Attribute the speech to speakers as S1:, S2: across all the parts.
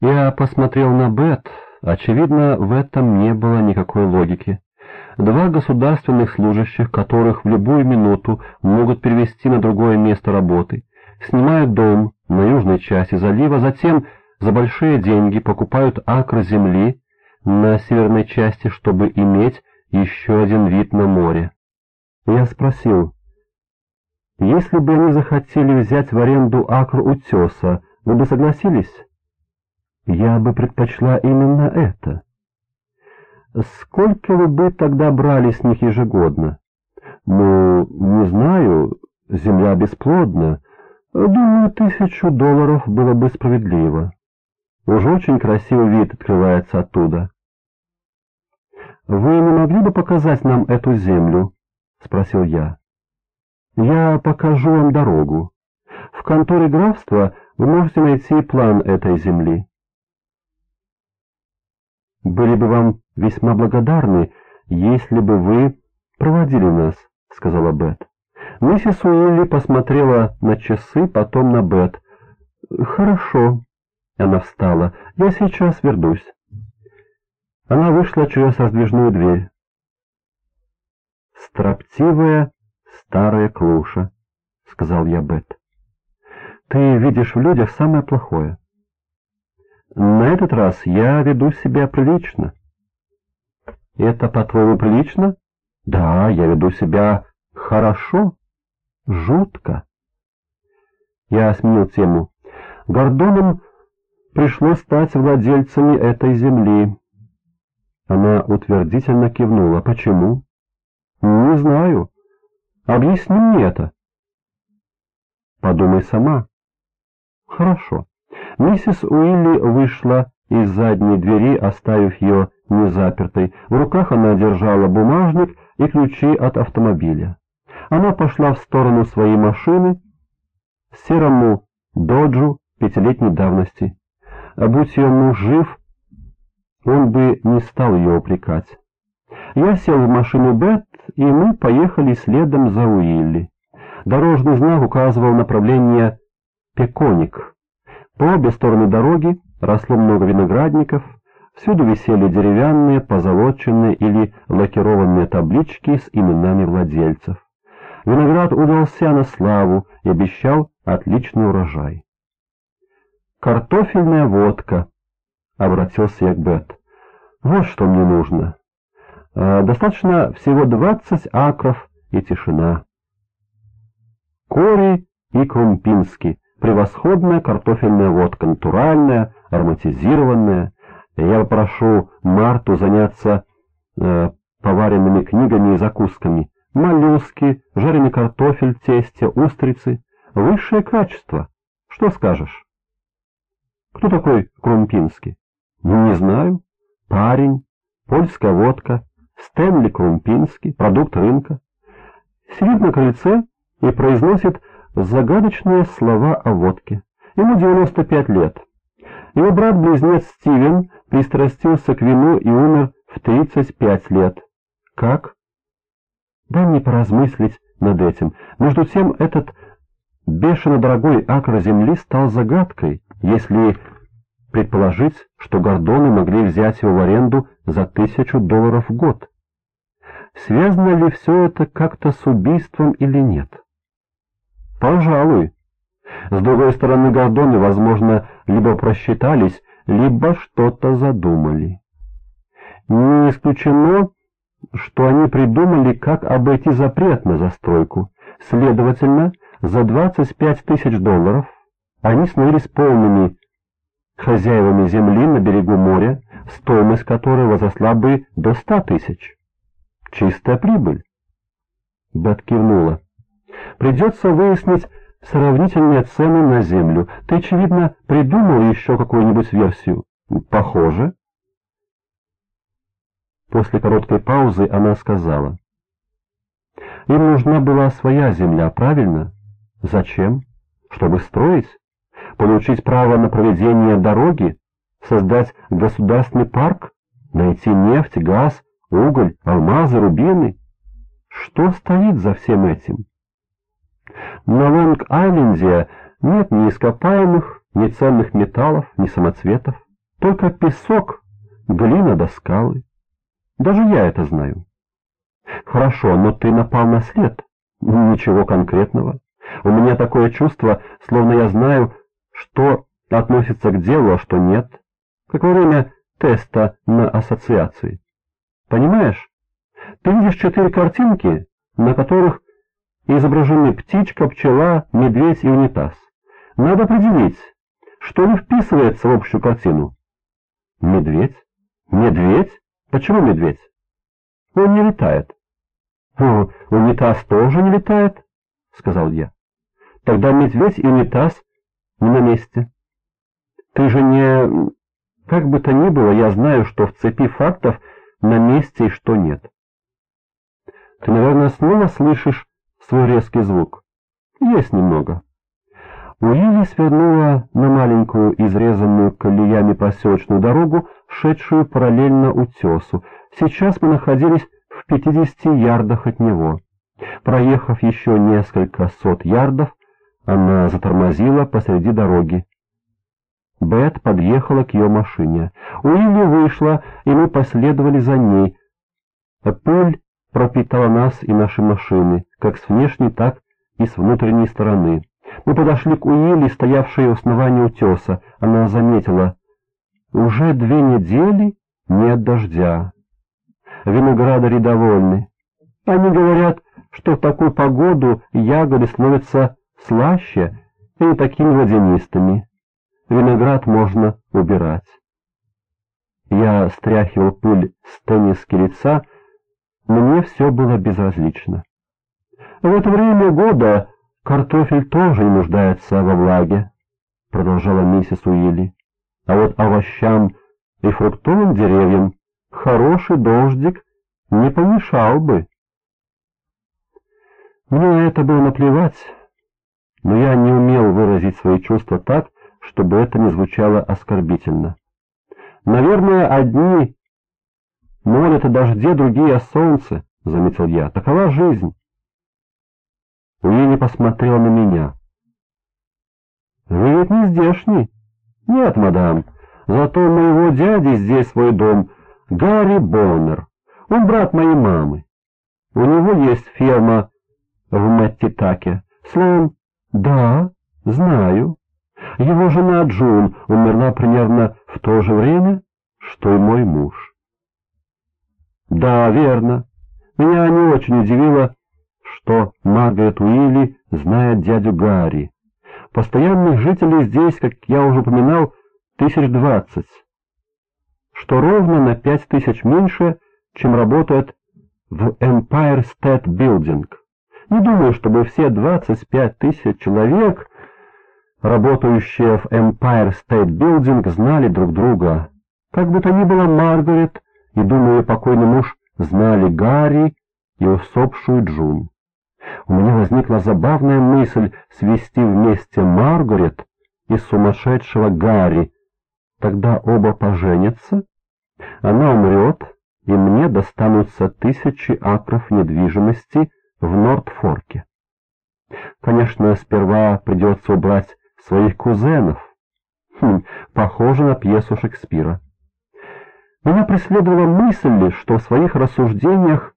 S1: Я посмотрел на Бет. Очевидно, в этом не было никакой логики. Два государственных служащих, которых в любую минуту могут перевести на другое место работы, снимают дом на южной части залива, затем за большие деньги покупают акр земли на северной части, чтобы иметь еще один вид на море. Я спросил, если бы они захотели взять в аренду акр утеса, вы бы согласились? Я бы предпочла именно это. Сколько вы бы тогда брали с них ежегодно? Ну, не знаю, земля бесплодна. Думаю, тысячу долларов было бы справедливо. Уж очень красивый вид открывается оттуда. «Вы не могли бы показать нам эту землю?» — спросил я. «Я покажу вам дорогу. В конторе графства вы можете найти план этой земли». «Были бы вам весьма благодарны, если бы вы проводили нас», — сказала Бет. Миссис Уилли посмотрела на часы, потом на Бет. «Хорошо». Она встала. «Я сейчас вернусь». Она вышла через раздвижную дверь. «Строптивая старая клуша», — сказал я Бет. «Ты видишь в людях самое плохое. На этот раз я веду себя прилично». «Это, по-твоему, прилично?» «Да, я веду себя хорошо, жутко». Я сменил тему. Гордонам пришлось стать владельцами этой земли. Она утвердительно кивнула. «Почему?» «Не знаю. Объясни мне это». «Подумай сама». «Хорошо». Миссис Уилли вышла из задней двери, оставив ее незапертой. В руках она держала бумажник и ключи от автомобиля. Она пошла в сторону своей машины, серому доджу пятилетней давности. Будь ее жив, он бы не стал ее упрекать. Я сел в машину Бет, и мы поехали следом за Уилли. Дорожный знак указывал направление Пеконик. По обе стороны дороги росло много виноградников, всюду висели деревянные, позолоченные или лакированные таблички с именами владельцев. Виноград удался на славу и обещал отличный урожай. «Картофельная водка», обратился я к Бет. «Вот что мне нужно. Э, достаточно всего двадцать акров и тишина». Кори и Крумпинский. Превосходная картофельная водка, натуральная, ароматизированная. Я попрошу Марту заняться э, поваренными книгами и закусками. Моллюски, жареный картофель тесте, устрицы. Высшее качество. Что скажешь? Кто такой Крумпинский? Ну, не знаю. Парень, польская водка, Стэнли Крумпинский, продукт рынка. Сидит на крыльце и произносит загадочные слова о водке. Ему 95 лет. Его брат-близнец Стивен пристрастился к вину и умер в 35 лет. Как? Дай мне поразмыслить над этим. Между тем, этот бешено дорогой акр земли стал загадкой, если предположить, что Гордоны могли взять его в аренду за тысячу долларов в год. Связано ли все это как-то с убийством или нет? Пожалуй. С другой стороны, Гордоны, возможно, либо просчитались, либо что-то задумали. Не исключено, что они придумали, как обойти запрет на застройку. Следовательно, за 25 тысяч долларов они становились полными хозяевами земли на берегу моря, стоимость которой возросла бы до ста тысяч. Чистая прибыль. Бет кивнула. Придется выяснить сравнительные цены на землю. Ты, очевидно, придумал еще какую-нибудь версию? Похоже. После короткой паузы она сказала. Им нужна была своя земля, правильно? Зачем? Чтобы строить? получить право на проведение дороги, создать государственный парк, найти нефть, газ, уголь, алмазы, рубины. Что стоит за всем этим? На Лонг-Айленде нет ни ископаемых, ни ценных металлов, ни самоцветов. Только песок, глина да скалы. Даже я это знаю. Хорошо, но ты напал на след. Ничего конкретного. У меня такое чувство, словно я знаю, что относится к делу, а что нет. Как во время теста на ассоциации. Понимаешь? Ты видишь четыре картинки, на которых изображены птичка, пчела, медведь и унитаз. Надо определить, что не вписывается в общую картину. Медведь? Медведь? Почему медведь? Он не летает. О, унитаз тоже не летает, сказал я. Тогда медведь и унитаз не на месте. Ты же не... Как бы то ни было, я знаю, что в цепи фактов на месте и что нет. Ты, наверное, снова слышишь свой резкий звук. Есть немного. Уилли свернула на маленькую, изрезанную колеями поселочную дорогу, шедшую параллельно утесу. Сейчас мы находились в 50 ярдах от него. Проехав еще несколько сот ярдов, она затормозила посреди дороги. Бет подъехала к ее машине. Уилли вышла, и мы последовали за ней. Пыль пропитала нас и наши машины, как с внешней, так и с внутренней стороны. Мы подошли к Уилли, стоявшей у основания утеса. Она заметила, уже две недели нет дождя. Виноградари довольны. Они говорят, что в такую погоду ягоды становятся слаще и не такими водянистыми. Виноград можно убирать. Я стряхивал пыль с тенниски лица, мне все было безразлично. В это время года картофель тоже нуждается во влаге, продолжала миссис Уилли. А вот овощам и фруктовым деревьям хороший дождик не помешал бы. Мне это было наплевать, но я не умел выразить свои чувства так, чтобы это не звучало оскорбительно. Наверное, одни молят о дожде, другие о солнце, — заметил я. Такова жизнь. Уилли посмотрел на меня. «Вы ведь не здешний?» «Нет, мадам. Зато у моего дяди здесь свой дом. Гарри Боннер. Он брат моей мамы. У него есть ферма в Маттитаке. Словом, да, знаю. Его жена Джун умерла примерно в то же время, что и мой муж. Да, верно. Меня не очень удивило, что Маргарет Уилли знает дядю Гарри. Постоянных жителей здесь, как я уже упоминал, тысяч двадцать, что ровно на пять тысяч меньше, чем работает в Empire State Building. Не думаю, чтобы все 25 тысяч человек, работающие в Empire State Building, знали друг друга. Как бы то ни было, Маргарет и, думаю, покойный муж знали Гарри и усопшую Джун. У меня возникла забавная мысль свести вместе Маргарет и сумасшедшего Гарри. Тогда оба поженятся, она умрет, и мне достанутся тысячи акров недвижимости в Нортфорке. Конечно, сперва придется убрать своих кузенов. Хм, похоже на пьесу Шекспира. Меня преследовала мысль, что в своих рассуждениях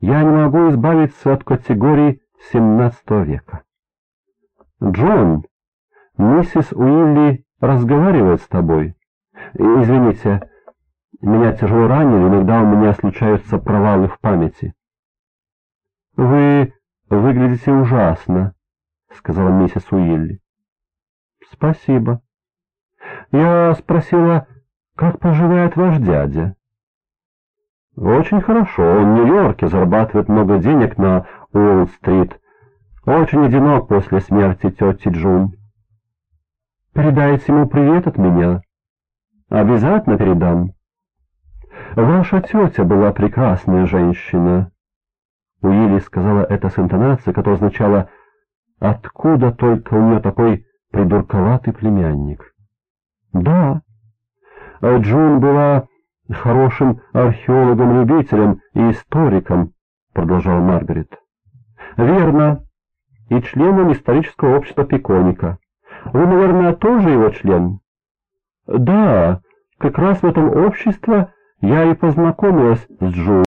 S1: я не могу избавиться от категории XVII века. «Джон, миссис Уилли разговаривает с тобой. Извините, меня тяжело ранили, иногда у меня случаются провалы в памяти». «Вы выглядите ужасно», — сказала миссис Уилли. «Спасибо. Я спросила, как поживает ваш дядя?» «Очень хорошо. Он в Нью-Йорке, зарабатывает много денег на Уолл-стрит. Очень одинок после смерти тети Джун. Передайте ему привет от меня. Обязательно передам. Ваша тетя была прекрасная женщина». Уилли сказала это с интонацией, которая означала «Откуда только у нее такой придурковатый племянник?» «Да, Джун была хорошим археологом-любителем и историком», — продолжала Маргарет. «Верно, и членом исторического общества Пиконика. Вы, наверное, тоже его член?» «Да, Как раз в этом обществе я и познакомилась с Джоуи.